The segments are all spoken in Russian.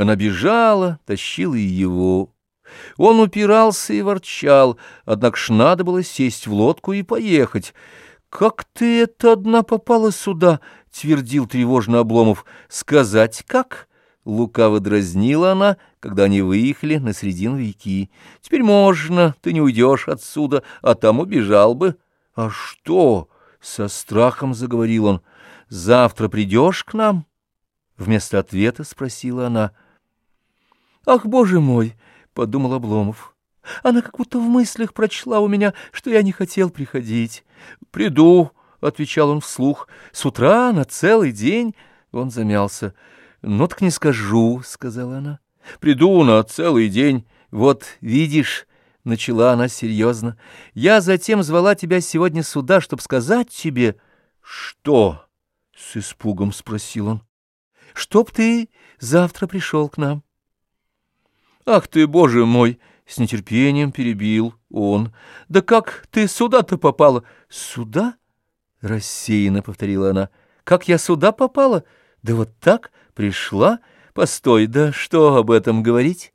Она бежала, тащила и его. Он упирался и ворчал, однако ж надо было сесть в лодку и поехать. «Как ты это одна попала сюда?» — твердил тревожно Обломов. «Сказать как?» — лукаво дразнила она, когда они выехали на середину реки. «Теперь можно, ты не уйдешь отсюда, а там убежал бы». «А что?» — со страхом заговорил он. «Завтра придешь к нам?» Вместо ответа спросила она. «Ах, боже мой!» — подумал Обломов. Она как будто в мыслях прочла у меня, что я не хотел приходить. «Приду», — отвечал он вслух, — «с утра на целый день». Он замялся. «Ну так не скажу», — сказала она. «Приду на целый день. Вот, видишь...» — начала она серьезно. «Я затем звала тебя сегодня сюда, чтобы сказать тебе...» «Что?» — с испугом спросил он. «Чтоб ты завтра пришел к нам». «Ах ты, боже мой!» — с нетерпением перебил он. «Да как ты сюда-то попала?» «Сюда?» — рассеянно повторила она. «Как я сюда попала? Да вот так пришла? Постой, да что об этом говорить?»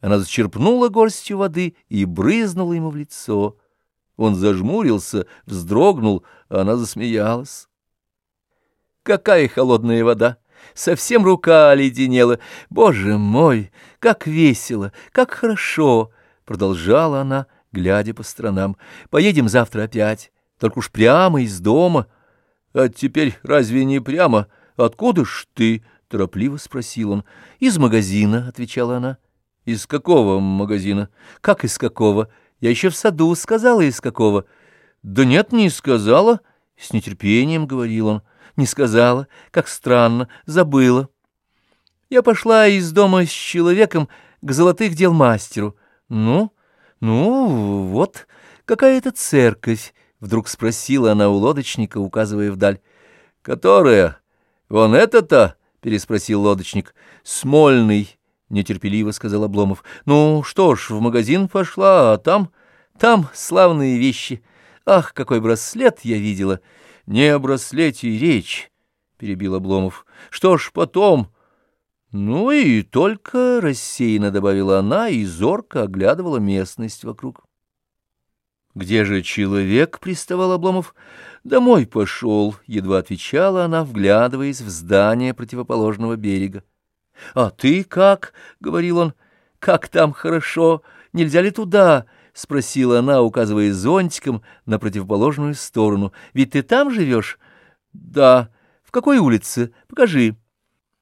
Она зачерпнула горстью воды и брызнула ему в лицо. Он зажмурился, вздрогнул, а она засмеялась. «Какая холодная вода!» Совсем рука оледенела. Боже мой, как весело, как хорошо! Продолжала она, глядя по сторонам. Поедем завтра опять, только уж прямо из дома. А теперь разве не прямо? Откуда ж ты? Торопливо спросил он. Из магазина, отвечала она. Из какого магазина? Как из какого? Я еще в саду сказала, из какого. Да нет, не сказала, с нетерпением говорил он не сказала, как странно, забыла. Я пошла из дома с человеком к золотых дел мастеру. Ну, ну, вот, какая-то церковь, — вдруг спросила она у лодочника, указывая вдаль. — Которая? Вон это-то? — переспросил лодочник. — Смольный, — нетерпеливо сказал Обломов. — Ну, что ж, в магазин пошла, а там... Там славные вещи. Ах, какой браслет я видела! — не о браслете речь, — перебил Обломов. — Что ж потом? Ну и только рассеянно добавила она и зорко оглядывала местность вокруг. — Где же человек? — приставал Обломов. — Домой пошел, — едва отвечала она, вглядываясь в здание противоположного берега. — А ты как? — говорил он. — Как там хорошо? Нельзя ли туда? —— спросила она, указывая зонтиком на противоположную сторону. — Ведь ты там живешь? — Да. — В какой улице? Покажи.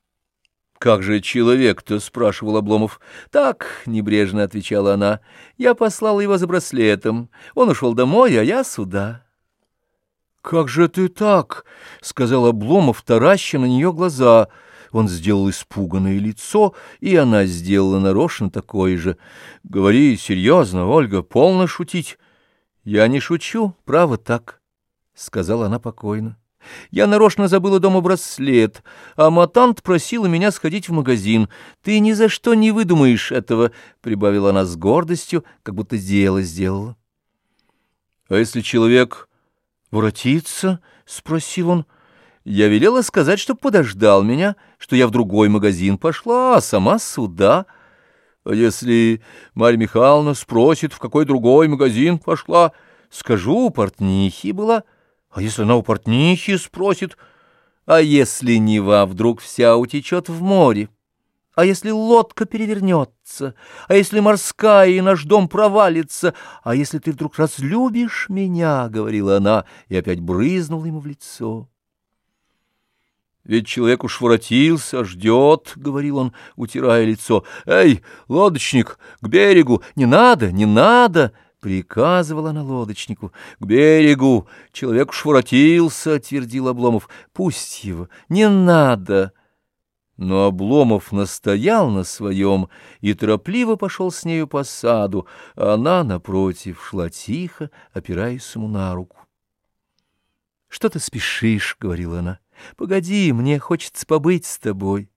— Как же человек-то? — спрашивал Обломов. — Так, — небрежно отвечала она. — Я послала его за браслетом. Он ушел домой, а я сюда. — Как же ты так? — сказал Обломов, тараща на нее глаза — он сделал испуганное лицо, и она сделала нарочно такое же. — Говори серьезно, Ольга, полно шутить. — Я не шучу, право так, — сказала она покойно. Я нарочно забыла дома браслет, а матант просила меня сходить в магазин. Ты ни за что не выдумаешь этого, — прибавила она с гордостью, как будто дело сделала. — А если человек воротится? — спросил он. — я велела сказать, чтоб подождал меня, что я в другой магазин пошла, а сама сюда. А если Марья Михайловна спросит, в какой другой магазин пошла, скажу, у портнихи была. А если она у портнихи спросит, а если Нева вдруг вся утечет в море? А если лодка перевернется? А если морская и наш дом провалится? А если ты вдруг разлюбишь меня? — говорила она, и опять брызнула ему в лицо. Ведь человек уж воротился, ждет, — говорил он, утирая лицо. — Эй, лодочник, к берегу! Не надо, не надо! — приказывала она лодочнику. — К берегу! Человек уж воротился, — твердил Обломов. — Пусть его, не надо! Но Обломов настоял на своем и торопливо пошел с нею по саду, а она, напротив, шла тихо, опираясь ему на руку. — Что ты спешишь? — говорила она. — Погоди, мне хочется побыть с тобой.